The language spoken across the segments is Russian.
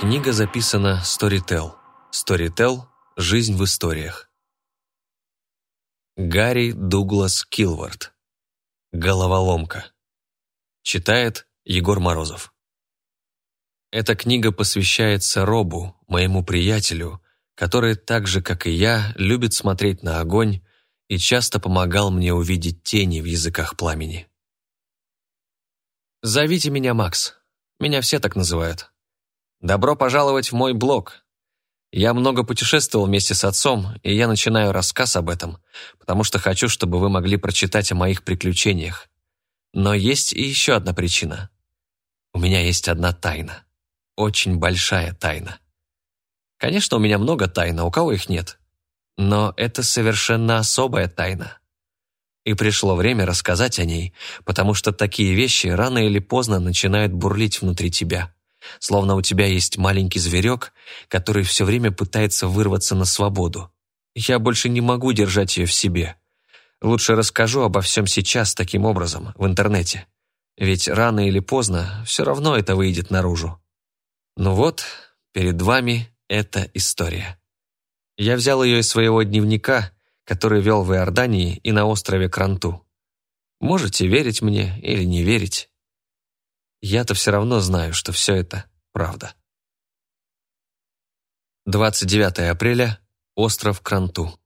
Книга записана Storytel. Storytel – жизнь в историях. Гарри Дуглас Килвард. Головоломка. Читает Егор Морозов. Эта книга посвящается Робу, моему приятелю, который так же, как и я, любит смотреть на огонь и часто помогал мне увидеть тени в языках пламени. Зовите меня Макс. Меня все так называют. Добро пожаловать в мой блог. Я много путешествовал вместе с отцом, и я начинаю рассказ об этом, потому что хочу, чтобы вы могли прочитать о моих приключениях. Но есть и еще одна причина. У меня есть одна тайна. Очень большая тайна. Конечно, у меня много тайн, а у кого их нет. Но это совершенно особая тайна. И пришло время рассказать о ней, потому что такие вещи рано или поздно начинают бурлить внутри тебя словно у тебя есть маленький зверек, который все время пытается вырваться на свободу. Я больше не могу держать ее в себе. Лучше расскажу обо всем сейчас таким образом, в интернете. Ведь рано или поздно все равно это выйдет наружу. Ну вот, перед вами эта история. Я взял ее из своего дневника, который вел в Иордании и на острове Кранту. Можете верить мне или не верить, я-то все равно знаю, что все это правда. 29 апреля. Остров Кранту.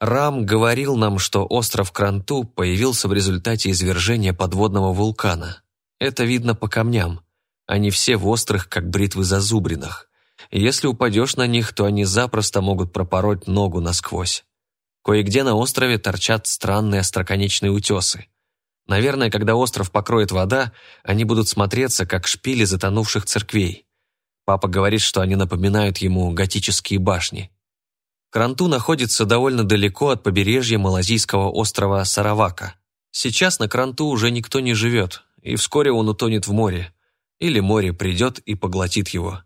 Рам говорил нам, что остров Кранту появился в результате извержения подводного вулкана. Это видно по камням. Они все в острых, как бритвы зазубринах. Если упадешь на них, то они запросто могут пропороть ногу насквозь. Кое-где на острове торчат странные остроконечные утесы. Наверное, когда остров покроет вода, они будут смотреться, как шпили затонувших церквей. Папа говорит, что они напоминают ему готические башни. Кранту находится довольно далеко от побережья малазийского острова Саравака. Сейчас на Кранту уже никто не живет, и вскоре он утонет в море. Или море придет и поглотит его.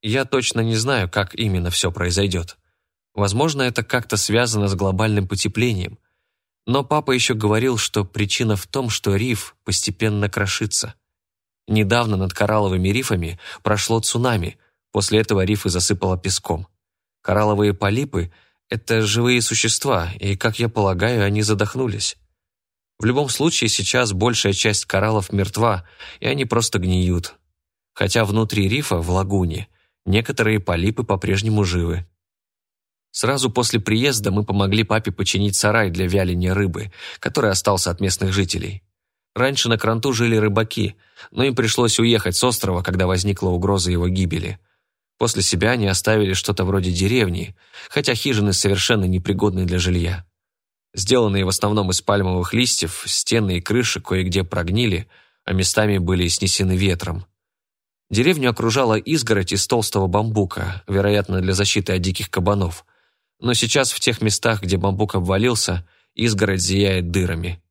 Я точно не знаю, как именно все произойдет. Возможно, это как-то связано с глобальным потеплением – но папа еще говорил, что причина в том, что риф постепенно крошится. Недавно над коралловыми рифами прошло цунами, после этого рифы засыпало песком. Коралловые полипы – это живые существа, и, как я полагаю, они задохнулись. В любом случае, сейчас большая часть кораллов мертва, и они просто гниют. Хотя внутри рифа, в лагуне, некоторые полипы по-прежнему живы. Сразу после приезда мы помогли папе починить сарай для вяления рыбы, который остался от местных жителей. Раньше на Кранту жили рыбаки, но им пришлось уехать с острова, когда возникла угроза его гибели. После себя они оставили что-то вроде деревни, хотя хижины совершенно непригодны для жилья. Сделанные в основном из пальмовых листьев, стены и крыши кое-где прогнили, а местами были снесены ветром. Деревню окружала изгородь из толстого бамбука, вероятно, для защиты от диких кабанов – но сейчас в тех местах, где бамбук обвалился, изгородь зияет дырами.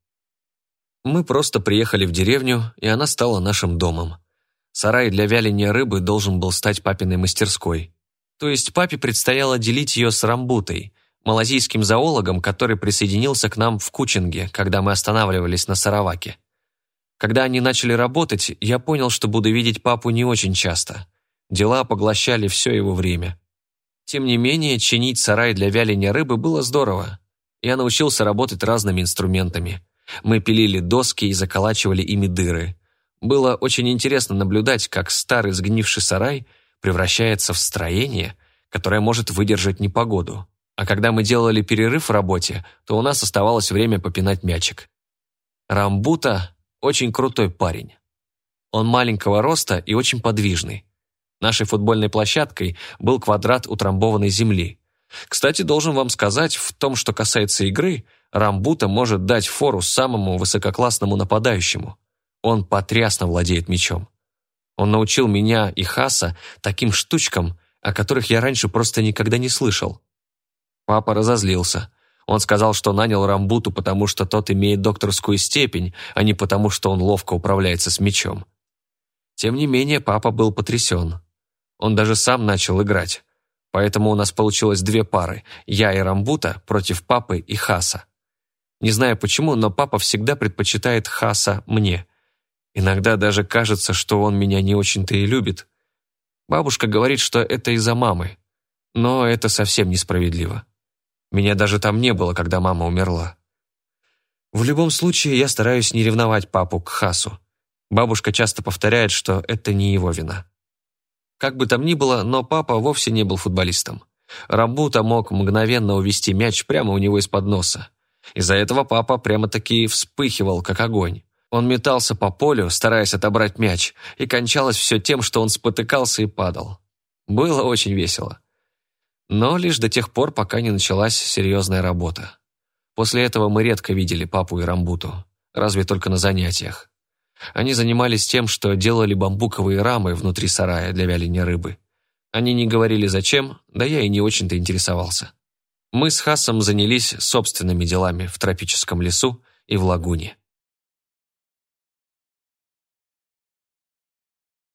Мы просто приехали в деревню, и она стала нашим домом. Сарай для вяления рыбы должен был стать папиной мастерской. То есть папе предстояло делить ее с Рамбутой, малазийским зоологом, который присоединился к нам в Кучинге, когда мы останавливались на Сараваке. Когда они начали работать, я понял, что буду видеть папу не очень часто. Дела поглощали все его время. Тем не менее, чинить сарай для вяления рыбы было здорово. Я научился работать разными инструментами. Мы пилили доски и заколачивали ими дыры. Было очень интересно наблюдать, как старый сгнивший сарай превращается в строение, которое может выдержать непогоду. А когда мы делали перерыв в работе, то у нас оставалось время попинать мячик. Рамбута – очень крутой парень. Он маленького роста и очень подвижный. Нашей футбольной площадкой был квадрат утрамбованной земли. Кстати, должен вам сказать, в том, что касается игры, Рамбута может дать фору самому высококлассному нападающему. Он потрясно владеет мячом. Он научил меня и Хаса таким штучкам, о которых я раньше просто никогда не слышал. Папа разозлился. Он сказал, что нанял Рамбуту, потому что тот имеет докторскую степень, а не потому, что он ловко управляется с мячом. Тем не менее, папа был потрясен. Он даже сам начал играть. Поэтому у нас получилось две пары – я и Рамбута против папы и Хаса. Не знаю почему, но папа всегда предпочитает Хаса мне. Иногда даже кажется, что он меня не очень-то и любит. Бабушка говорит, что это из-за мамы, но это совсем несправедливо. Меня даже там не было, когда мама умерла. В любом случае, я стараюсь не ревновать папу к Хасу. Бабушка часто повторяет, что это не его вина. Как бы там ни было, но папа вовсе не был футболистом. Рамбута мог мгновенно увести мяч прямо у него из-под носа. Из-за этого папа прямо-таки вспыхивал, как огонь. Он метался по полю, стараясь отобрать мяч, и кончалось все тем, что он спотыкался и падал. Было очень весело. Но лишь до тех пор, пока не началась серьезная работа. После этого мы редко видели папу и Рамбуту, разве только на занятиях. Они занимались тем, что делали бамбуковые рамы внутри сарая для вяления рыбы. Они не говорили зачем, да я и не очень-то интересовался. Мы с Хасом занялись собственными делами в тропическом лесу и в лагуне.